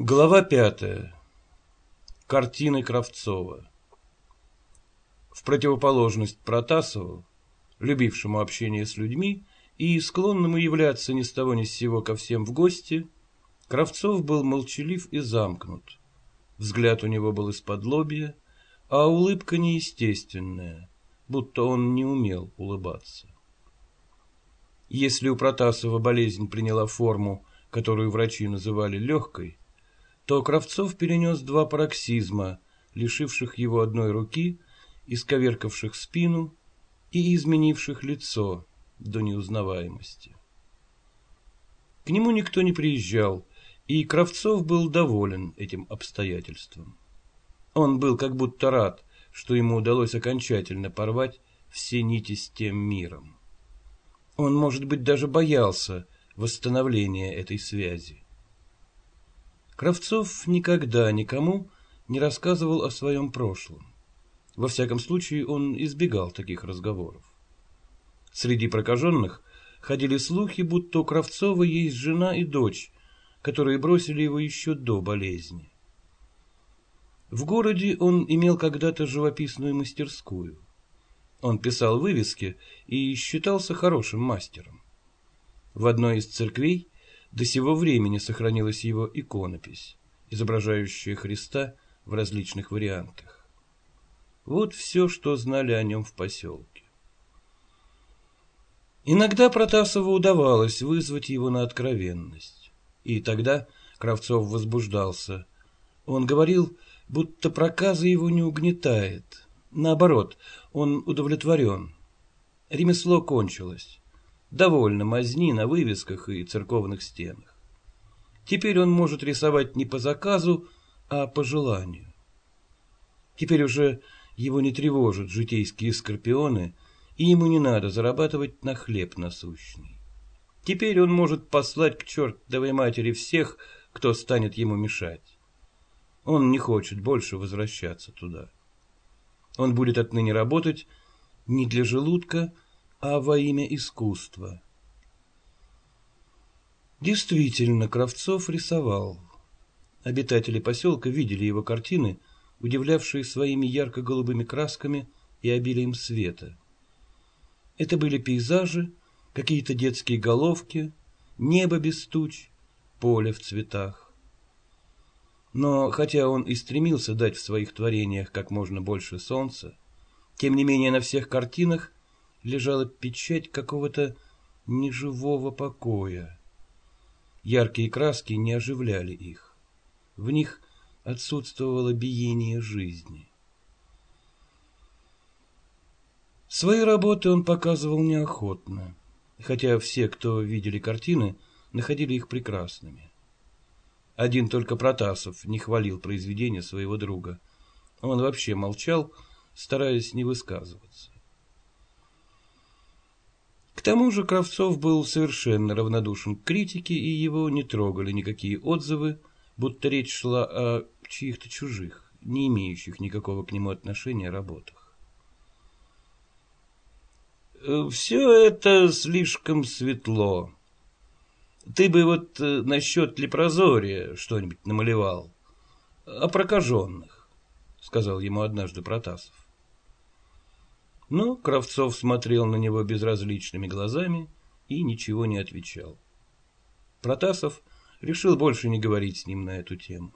Глава пятая. Картины Кравцова. В противоположность Протасову, любившему общение с людьми и склонному являться ни с того ни с сего ко всем в гости, Кравцов был молчалив и замкнут. Взгляд у него был из-под лобья, а улыбка неестественная, будто он не умел улыбаться. Если у Протасова болезнь приняла форму, которую врачи называли легкой, то Кравцов перенес два пароксизма, лишивших его одной руки, исковеркавших спину и изменивших лицо до неузнаваемости. К нему никто не приезжал, и Кравцов был доволен этим обстоятельством. Он был как будто рад, что ему удалось окончательно порвать все нити с тем миром. Он, может быть, даже боялся восстановления этой связи. Кравцов никогда никому не рассказывал о своем прошлом. Во всяком случае, он избегал таких разговоров. Среди прокаженных ходили слухи, будто у Кравцова есть жена и дочь, которые бросили его еще до болезни. В городе он имел когда-то живописную мастерскую. Он писал вывески и считался хорошим мастером. В одной из церквей до сего времени сохранилась его иконопись, изображающая Христа в различных вариантах. Вот все, что знали о нем в поселке. Иногда Протасову удавалось вызвать его на откровенность. И тогда Кравцов возбуждался. Он говорил, будто проказа его не угнетает. Наоборот, он удовлетворен. Ремесло кончилось. Довольно мазни на вывесках и церковных стенах. Теперь он может рисовать не по заказу, а по желанию. Теперь уже его не тревожат житейские скорпионы, и ему не надо зарабатывать на хлеб насущный. Теперь он может послать к чертовой матери всех, кто станет ему мешать. Он не хочет больше возвращаться туда. Он будет отныне работать не для желудка, а во имя искусства. Действительно, Кравцов рисовал. Обитатели поселка видели его картины, удивлявшие своими ярко-голубыми красками и обилием света. Это были пейзажи, какие-то детские головки, небо без туч, поле в цветах. Но хотя он и стремился дать в своих творениях как можно больше солнца, тем не менее на всех картинах лежала печать какого-то неживого покоя. Яркие краски не оживляли их. В них отсутствовало биение жизни. Свои работы он показывал неохотно, хотя все, кто видели картины, находили их прекрасными. Один только Протасов не хвалил произведения своего друга. Он вообще молчал, стараясь не высказываться. Тому же Кравцов был совершенно равнодушен к критике, и его не трогали никакие отзывы, будто речь шла о чьих-то чужих, не имеющих никакого к нему отношения работах. «Все это слишком светло. Ты бы вот э, насчет лепрозория что-нибудь намалевал. О прокаженных», — сказал ему однажды Протасов. Но Кравцов смотрел на него безразличными глазами и ничего не отвечал. Протасов решил больше не говорить с ним на эту тему.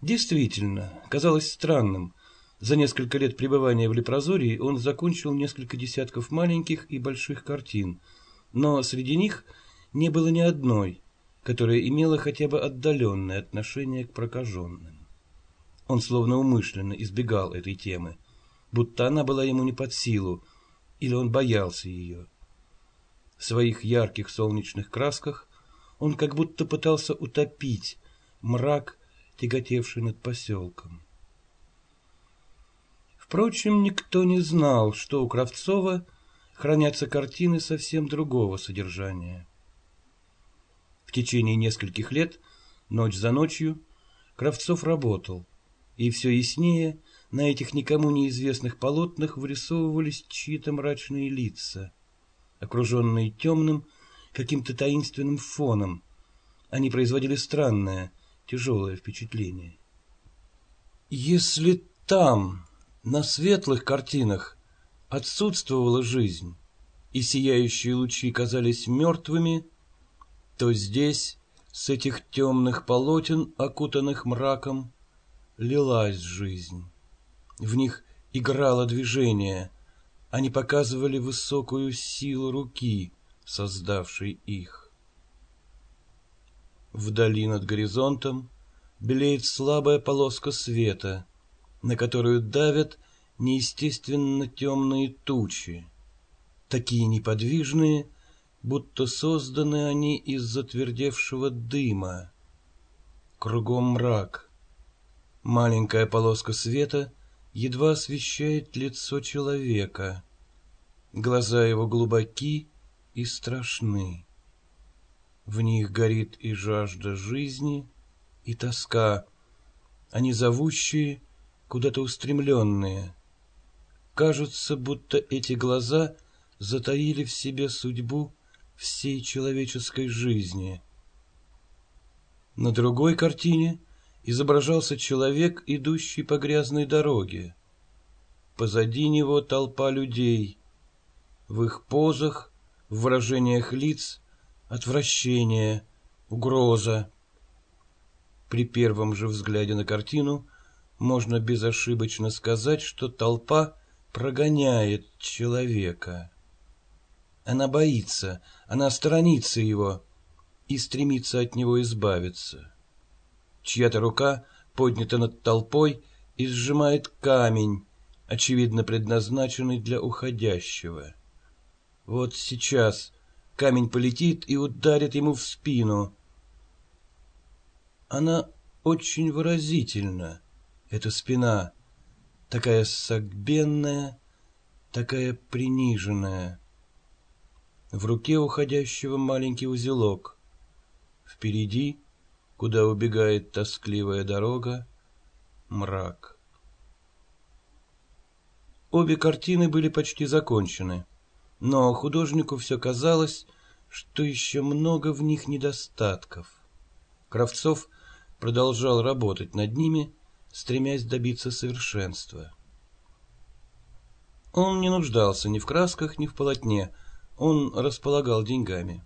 Действительно, казалось странным. За несколько лет пребывания в Лепрозории он закончил несколько десятков маленьких и больших картин, но среди них не было ни одной, которая имела хотя бы отдаленное отношение к прокаженным. Он словно умышленно избегал этой темы, будто она была ему не под силу, или он боялся ее. В своих ярких солнечных красках он как будто пытался утопить мрак, тяготевший над поселком. Впрочем, никто не знал, что у Кравцова хранятся картины совсем другого содержания. В течение нескольких лет, ночь за ночью, Кравцов работал, и все яснее на этих никому неизвестных полотнах вырисовывались чьи-то мрачные лица, окруженные темным, каким-то таинственным фоном, Они производили странное, тяжелое впечатление. Если там, на светлых картинах, отсутствовала жизнь, и сияющие лучи казались мертвыми, то здесь, с этих темных полотен, окутанных мраком, лилась жизнь. В них играло движение, они показывали высокую силу руки, создавшей их. Вдали над горизонтом белеет слабая полоска света, на которую давят неестественно темные тучи, такие неподвижные, будто созданы они из затвердевшего дыма. Кругом мрак. Маленькая полоска света едва освещает лицо человека. Глаза его глубоки и страшны. В них горит и жажда жизни, и тоска. Они зовущие, куда-то устремленные. Кажется, будто эти глаза затаили в себе судьбу всей человеческой жизни. На другой картине изображался человек, идущий по грязной дороге. Позади него толпа людей. В их позах, в выражениях лиц, отвращение, угроза. При первом же взгляде на картину можно безошибочно сказать, что толпа прогоняет человека. Она боится, она сторонится его и стремится от него избавиться. Чья-то рука поднята над толпой и сжимает камень, очевидно предназначенный для уходящего. Вот сейчас камень полетит и ударит ему в спину. Она очень выразительна, эта спина, такая согбенная, такая приниженная. В руке уходящего маленький узелок. Впереди, куда убегает тоскливая дорога, мрак. Обе картины были почти закончены, но художнику все казалось, что еще много в них недостатков. Кравцов продолжал работать над ними, стремясь добиться совершенства. Он не нуждался ни в красках, ни в полотне, он располагал деньгами.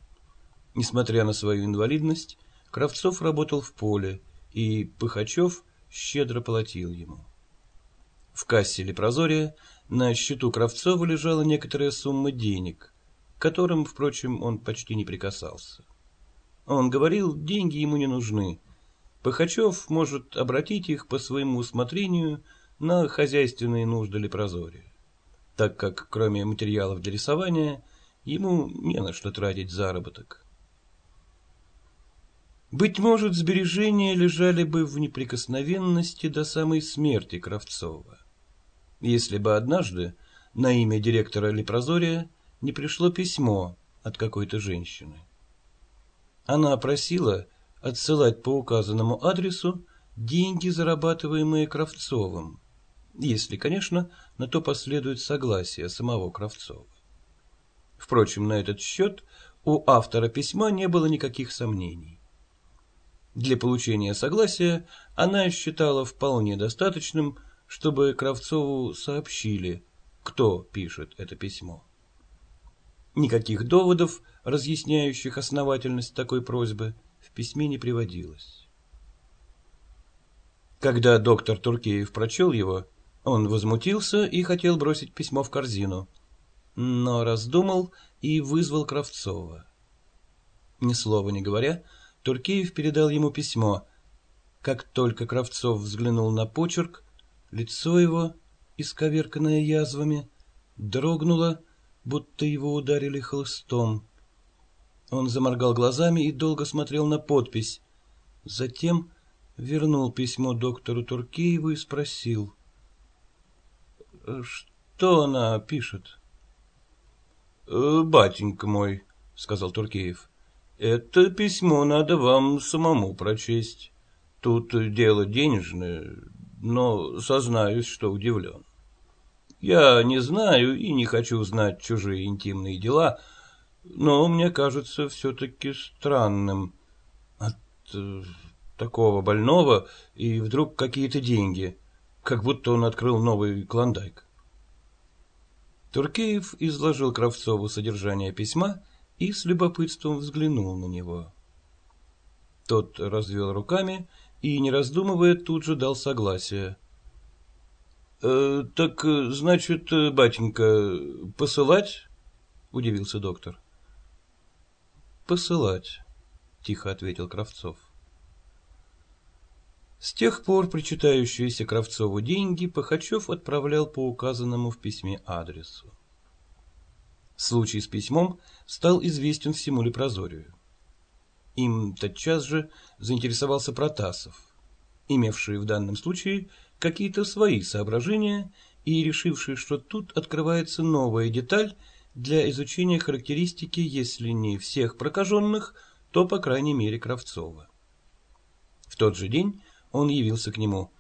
Несмотря на свою инвалидность, Кравцов работал в поле, и Пыхачев щедро платил ему. В кассе Лепрозория на счету Кравцова лежала некоторая сумма денег, к которым, впрочем, он почти не прикасался. Он говорил, деньги ему не нужны, Пыхачев может обратить их по своему усмотрению на хозяйственные нужды Лепрозория, так как, кроме материалов для рисования, ему не на что тратить заработок. Быть может, сбережения лежали бы в неприкосновенности до самой смерти Кравцова, если бы однажды на имя директора Лепрозория не пришло письмо от какой-то женщины. Она просила отсылать по указанному адресу деньги, зарабатываемые Кравцовым, если, конечно, на то последует согласие самого Кравцова. Впрочем, на этот счет у автора письма не было никаких сомнений. Для получения согласия она считала вполне достаточным, чтобы Кравцову сообщили, кто пишет это письмо. Никаких доводов, разъясняющих основательность такой просьбы, в письме не приводилось. Когда доктор Туркеев прочел его, он возмутился и хотел бросить письмо в корзину, но раздумал и вызвал Кравцова. Ни слова не говоря, Туркеев передал ему письмо. Как только Кравцов взглянул на почерк, лицо его, исковерканное язвами, дрогнуло, будто его ударили хлыстом. Он заморгал глазами и долго смотрел на подпись. Затем вернул письмо доктору Туркееву и спросил. — Что она пишет? «Э, — Батенька мой, — сказал Туркеев, — это письмо надо вам самому прочесть. Тут дело денежное, но сознаюсь, что удивлен. Я не знаю и не хочу знать чужие интимные дела, — но мне кажется все-таки странным. От э, такого больного, и вдруг какие-то деньги, как будто он открыл новый клондайк. Туркеев изложил Кравцову содержание письма и с любопытством взглянул на него. Тот развел руками и, не раздумывая, тут же дал согласие. «Э, — Так, значит, батенька, посылать? — удивился доктор. — Посылать, — тихо ответил Кравцов. С тех пор причитающиеся Кравцову деньги Пахачев отправлял по указанному в письме адресу. Случай с письмом стал известен всему Лепрозорию. Им тотчас же заинтересовался Протасов, имевший в данном случае какие-то свои соображения и решивший, что тут открывается новая деталь для изучения характеристики, если не всех прокаженных, то, по крайней мере, Кравцова. В тот же день он явился к нему.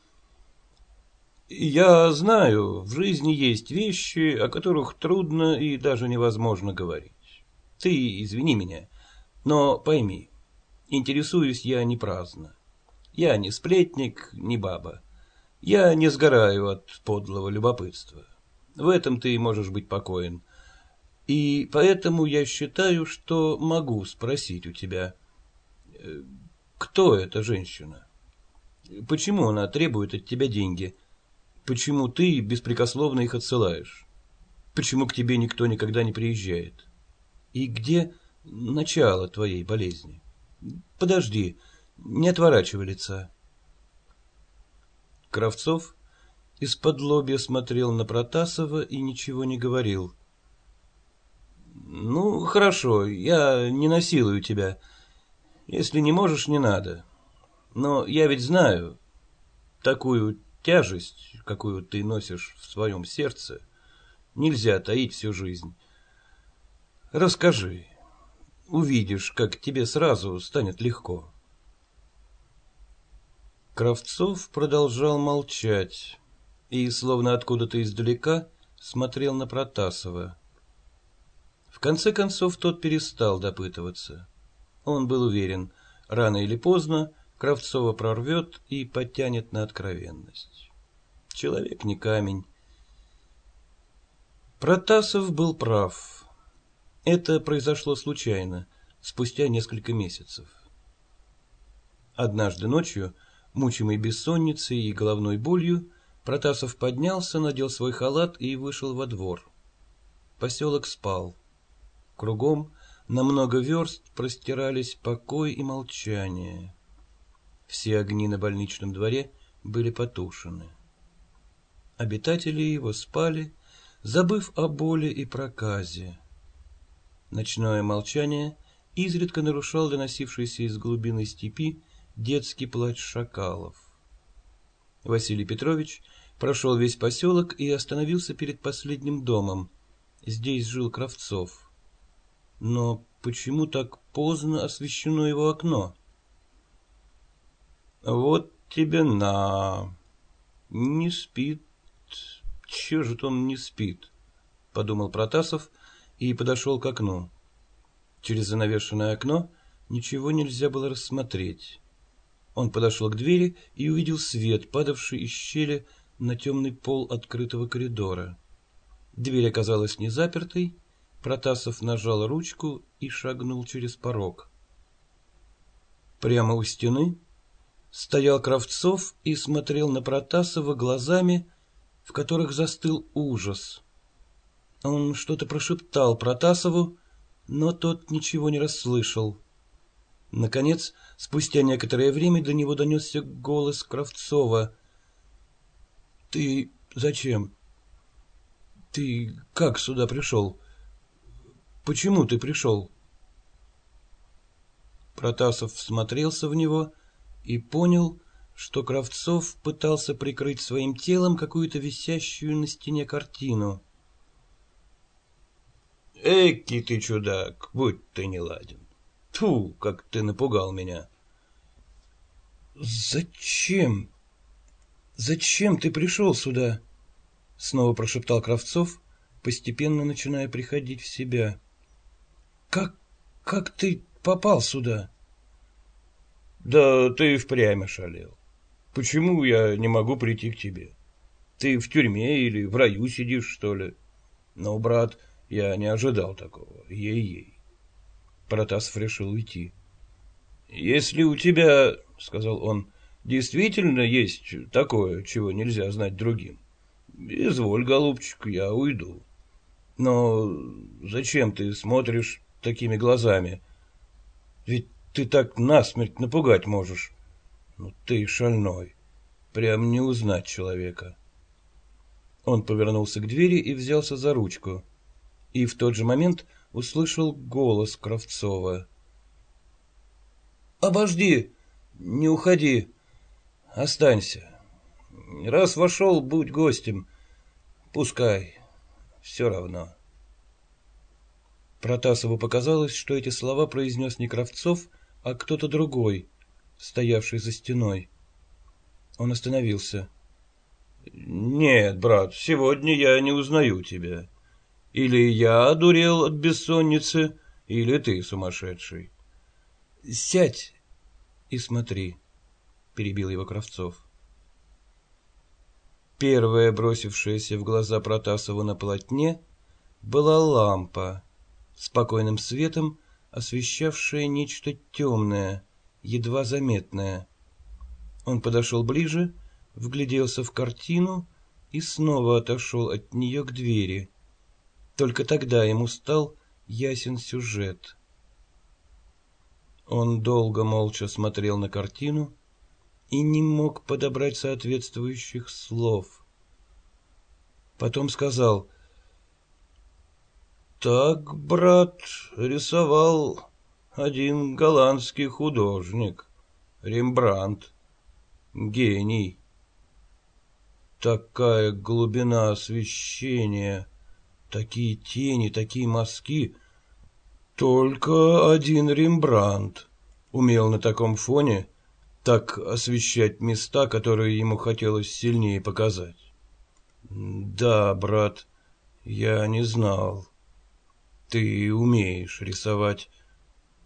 «Я знаю, в жизни есть вещи, о которых трудно и даже невозможно говорить. Ты извини меня, но пойми, интересуюсь я не праздно. Я не сплетник, не баба. Я не сгораю от подлого любопытства. В этом ты можешь быть покоен. И поэтому я считаю, что могу спросить у тебя, э, кто эта женщина? Почему она требует от тебя деньги? Почему ты беспрекословно их отсылаешь? Почему к тебе никто никогда не приезжает? И где начало твоей болезни? Подожди, не отворачивай лица. Кравцов из-под лобья смотрел на Протасова и ничего не говорил. «Ну, хорошо, я не насилую тебя. Если не можешь, не надо. Но я ведь знаю, такую тяжесть, какую ты носишь в своем сердце, нельзя таить всю жизнь. Расскажи, увидишь, как тебе сразу станет легко. Кравцов продолжал молчать и, словно откуда-то издалека, смотрел на Протасова. В конце концов тот перестал допытываться. Он был уверен, рано или поздно Кравцова прорвет и подтянет на откровенность. Человек не камень. Протасов был прав. Это произошло случайно, спустя несколько месяцев. Однажды ночью, мучимый бессонницей и головной болью, Протасов поднялся, надел свой халат и вышел во двор. Поселок спал. Кругом на много верст простирались покой и молчание. Все огни на больничном дворе были потушены. Обитатели его спали, забыв о боли и проказе. Ночное молчание изредка нарушал доносившийся из глубины степи детский плач шакалов. Василий Петрович прошел весь поселок и остановился перед последним домом. Здесь жил Кравцов. Но почему так поздно освещено его окно? Вот тебе на. Не спит. Чего же он не спит? Подумал Протасов и подошел к окну. Через занавешенное окно ничего нельзя было рассмотреть. Он подошел к двери и увидел свет, падавший из щели на темный пол открытого коридора. Дверь оказалась не запертой. Протасов нажал ручку и шагнул через порог. Прямо у стены стоял Кравцов и смотрел на Протасова глазами, в которых застыл ужас. Он что-то прошептал Протасову, но тот ничего не расслышал. Наконец, спустя некоторое время до него донесся голос Кравцова. — Ты зачем? Ты как сюда пришел? Почему ты пришел? Протасов всмотрелся в него и понял, что Кравцов пытался прикрыть своим телом какую-то висящую на стене картину. «Эки ты чудак, будь ты не ладен! Тьфу, как ты напугал меня!» «Зачем? Зачем ты пришел сюда?» Снова прошептал Кравцов, постепенно начиная приходить в себя. «Как... как ты попал сюда?» Да ты впрямь ошалел. Почему я не могу прийти к тебе? Ты в тюрьме или в раю сидишь, что ли? Но, брат, я не ожидал такого, ей-ей. Протасов решил уйти. Если у тебя, — сказал он, — действительно есть такое, чего нельзя знать другим, изволь, голубчик, я уйду. Но зачем ты смотришь такими глазами? Ведь ты так насмерть напугать можешь. Ну ты шальной. Прям не узнать человека. Он повернулся к двери и взялся за ручку. И в тот же момент услышал голос Кравцова. «Обожди! Не уходи! Останься! Раз вошел, будь гостем. Пускай. Все равно». Протасову показалось, что эти слова произнес не Кравцов, а кто-то другой, стоявший за стеной. Он остановился. «Нет, брат, сегодня я не узнаю тебя. Или я одурел от бессонницы, или ты сумасшедший». «Сядь и смотри», — перебил его Кравцов. Первая, бросившаяся в глаза Протасову на полотне, была лампа, спокойным светом освещавшая нечто темное, едва заметное. Он подошел ближе, вгляделся в картину и снова отошел от нее к двери. Только тогда ему стал ясен сюжет. Он долго молча смотрел на картину и не мог подобрать соответствующих слов. Потом сказал «Так, брат, рисовал один голландский художник, Рембрандт, гений. Такая глубина освещения, такие тени, такие мазки. Только один Рембрандт умел на таком фоне так освещать места, которые ему хотелось сильнее показать. Да, брат, я не знал. Ты умеешь рисовать.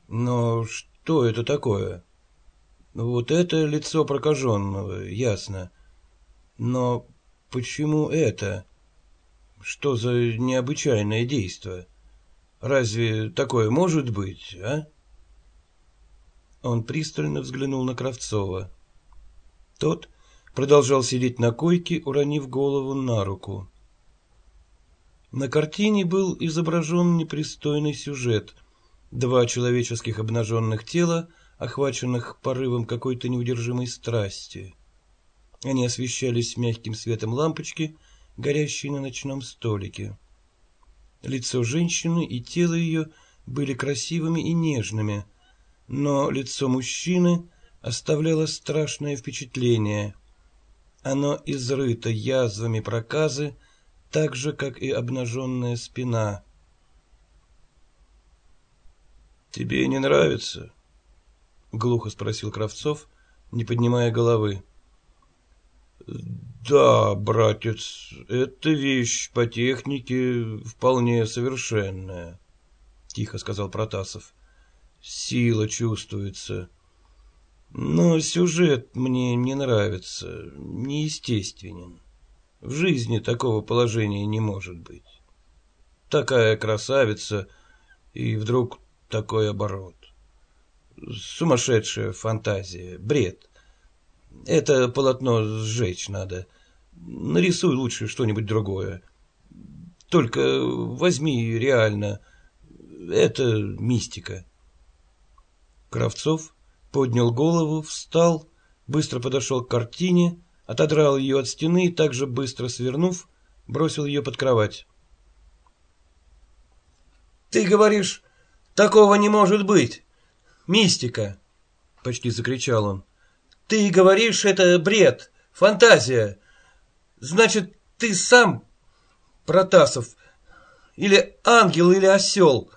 Но что это такое? Вот это лицо прокаженного, ясно. Но почему это? Что за необычайное действие? Разве такое может быть, а? Он пристально взглянул на Кравцова. Тот продолжал сидеть на койке, уронив голову на руку. На картине был изображен непристойный сюжет. Два человеческих обнаженных тела, охваченных порывом какой-то неудержимой страсти. Они освещались мягким светом лампочки, горящей на ночном столике. Лицо женщины и тело ее были красивыми и нежными, но лицо мужчины оставляло страшное впечатление. Оно изрыто язвами проказы, так же, как и обнаженная спина. «Тебе не нравится?» — глухо спросил Кравцов, не поднимая головы. «Да, братец, эта вещь по технике вполне совершенная», — тихо сказал Протасов. «Сила чувствуется. Но сюжет мне не нравится, неестественен. В жизни такого положения не может быть. Такая красавица, и вдруг такой оборот. Сумасшедшая фантазия, бред. Это полотно сжечь надо. Нарисуй лучше что-нибудь другое. Только возьми реально. Это мистика. Кравцов поднял голову, встал, быстро подошел к картине, отодрал ее от стены и также быстро свернув, бросил ее под кровать. «Ты говоришь, такого не может быть! Мистика!» — почти закричал он. «Ты говоришь, это бред, фантазия! Значит, ты сам, Протасов, или ангел, или осел!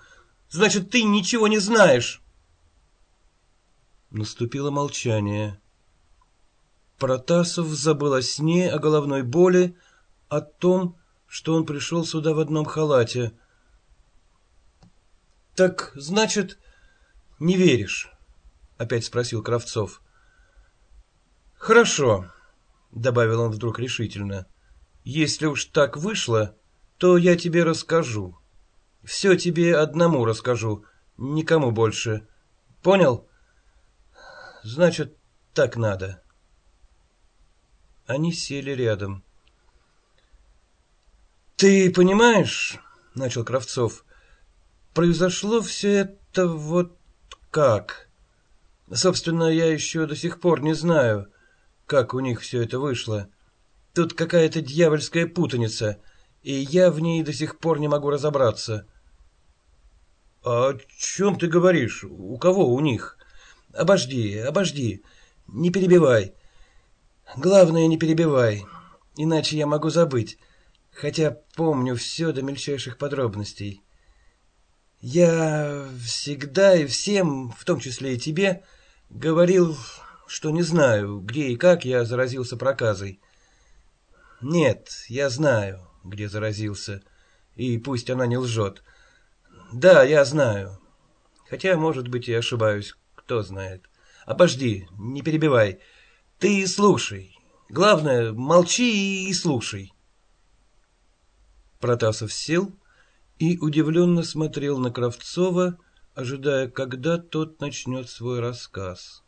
Значит, ты ничего не знаешь!» Наступило молчание. Протасов забыл о сне, о головной боли, о том, что он пришел сюда в одном халате. — Так, значит, не веришь? — опять спросил Кравцов. «Хорошо», — добавил он вдруг решительно. «Если уж так вышло, то я тебе расскажу. Все тебе одному расскажу, никому больше. Понял? Значит, так надо». Они сели рядом. «Ты понимаешь, — начал Кравцов, — произошло все это вот как. Собственно, я еще до сих пор не знаю, как у них все это вышло. Тут какая-то дьявольская путаница, и я в ней до сих пор не могу разобраться». «А «О чем ты говоришь? У кого у них?» «Обожди, обожди, не перебивай. Главное, не перебивай, иначе я могу забыть хотя помню все до мельчайших подробностей. Я всегда и всем, в том числе и тебе, говорил, что не знаю, где и как я заразился проказой. Нет, я знаю, где заразился, и пусть она не лжет. Да, я знаю, хотя, может быть, и ошибаюсь, кто знает. Обожди, не перебивай, ты слушай. Главное, молчи и слушай. Протасов сел и удивленно смотрел на Кравцова, ожидая, когда тот начнет свой рассказ.